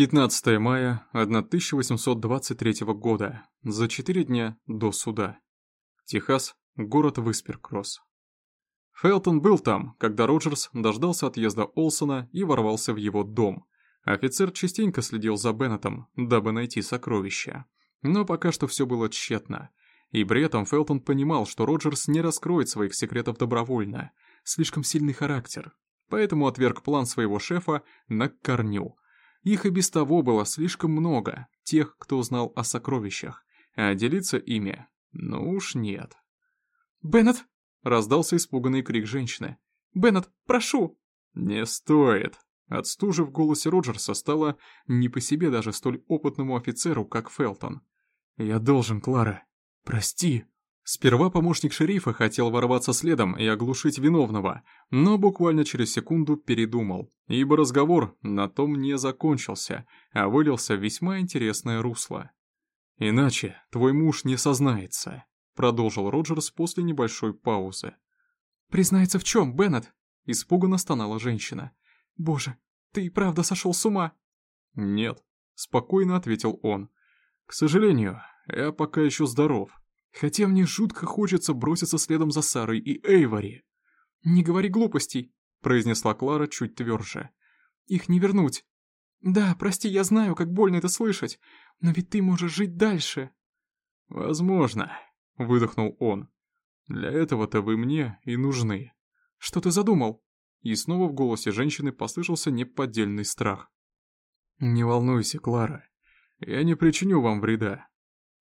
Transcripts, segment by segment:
15 мая 1823 года, за четыре дня до суда. Техас, город Висперкросс. Фелтон был там, когда Роджерс дождался отъезда Олсона и ворвался в его дом. Офицер частенько следил за Беннетом, дабы найти сокровища. Но пока что все было тщетно. И при этом Фелтон понимал, что Роджерс не раскроет своих секретов добровольно. Слишком сильный характер. Поэтому отверг план своего шефа на корню. Их и без того было слишком много, тех, кто знал о сокровищах. А делиться ими? Ну уж нет. «Беннет!» — раздался испуганный крик женщины. «Беннет, прошу!» «Не стоит!» От стужи в голосе Роджерса стало не по себе даже столь опытному офицеру, как Фелтон. «Я должен, Клара. Прости». Сперва помощник шерифа хотел ворваться следом и оглушить виновного, но буквально через секунду передумал, ибо разговор на том не закончился, а вылился в весьма интересное русло. «Иначе твой муж не сознается», — продолжил Роджерс после небольшой паузы. «Признается в чем, Беннет?» — испуганно стонала женщина. «Боже, ты и правда сошел с ума?» «Нет», — спокойно ответил он. «К сожалению, я пока еще здоров, хотя мне жутко хочется броситься следом за Сарой и Эйвори». «Не говори глупостей», — произнесла Клара чуть тверже. «Их не вернуть. Да, прости, я знаю, как больно это слышать, но ведь ты можешь жить дальше». «Возможно», — выдохнул он. «Для этого-то вы мне и нужны». «Что ты задумал?» И снова в голосе женщины послышался неподдельный страх. «Не волнуйся, Клара. Я не причиню вам вреда».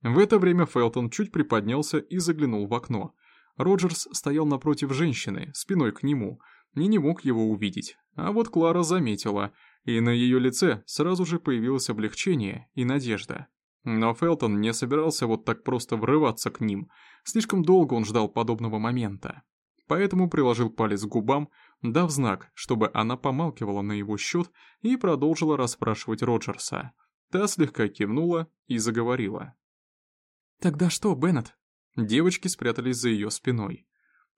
В это время Фелтон чуть приподнялся и заглянул в окно. Роджерс стоял напротив женщины, спиной к нему, и не мог его увидеть. А вот Клара заметила, и на ее лице сразу же появилось облегчение и надежда. Но Фелтон не собирался вот так просто врываться к ним. Слишком долго он ждал подобного момента. Поэтому приложил палец к губам, дав знак, чтобы она помалкивала на его счет и продолжила расспрашивать Роджерса. Та слегка кивнула и заговорила. «Тогда что, Беннет?» Девочки спрятались за ее спиной.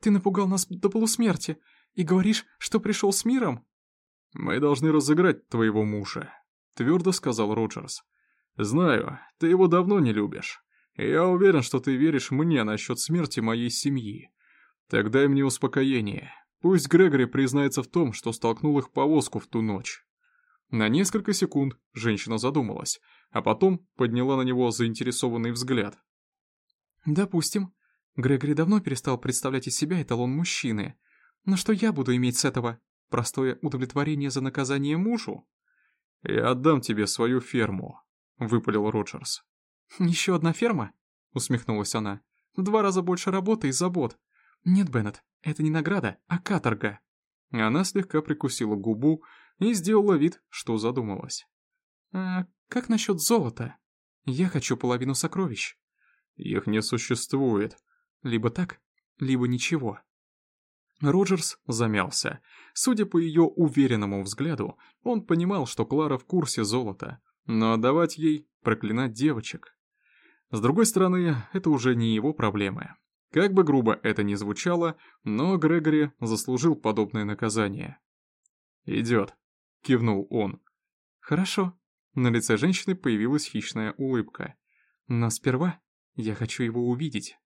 «Ты напугал нас до полусмерти и говоришь, что пришел с миром?» «Мы должны разыграть твоего мужа», — твердо сказал Роджерс. «Знаю, ты его давно не любишь. Я уверен, что ты веришь мне насчет смерти моей семьи. Так дай мне успокоение. Пусть Грегори признается в том, что столкнул их повозку в ту ночь». На несколько секунд женщина задумалась, а потом подняла на него заинтересованный взгляд. «Допустим. Грегори давно перестал представлять из себя эталон мужчины. Но что я буду иметь с этого? Простое удовлетворение за наказание мужу?» «Я отдам тебе свою ферму», — выпалил Роджерс. «Еще одна ферма?» — усмехнулась она. «В два раза больше работы и забот. Нет, Беннет, это не награда, а каторга». Она слегка прикусила губу и сделала вид, что задумалась. «А как насчет золота? Я хочу половину сокровищ». «Их не существует». «Либо так, либо ничего». Роджерс замялся. Судя по ее уверенному взгляду, он понимал, что Клара в курсе золота, но отдавать ей проклинать девочек. С другой стороны, это уже не его проблемы. Как бы грубо это ни звучало, но Грегори заслужил подобное наказание. «Идет», — кивнул он. «Хорошо». На лице женщины появилась хищная улыбка. «Но сперва я хочу его увидеть».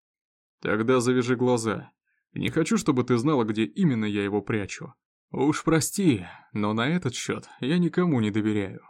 «Тогда завяжи глаза. Не хочу, чтобы ты знала, где именно я его прячу. Уж прости, но на этот счет я никому не доверяю».